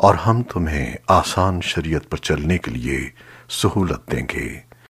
और हम तुम्हें आसान शरीयत पर चलने के लिए सहूलत देंगे।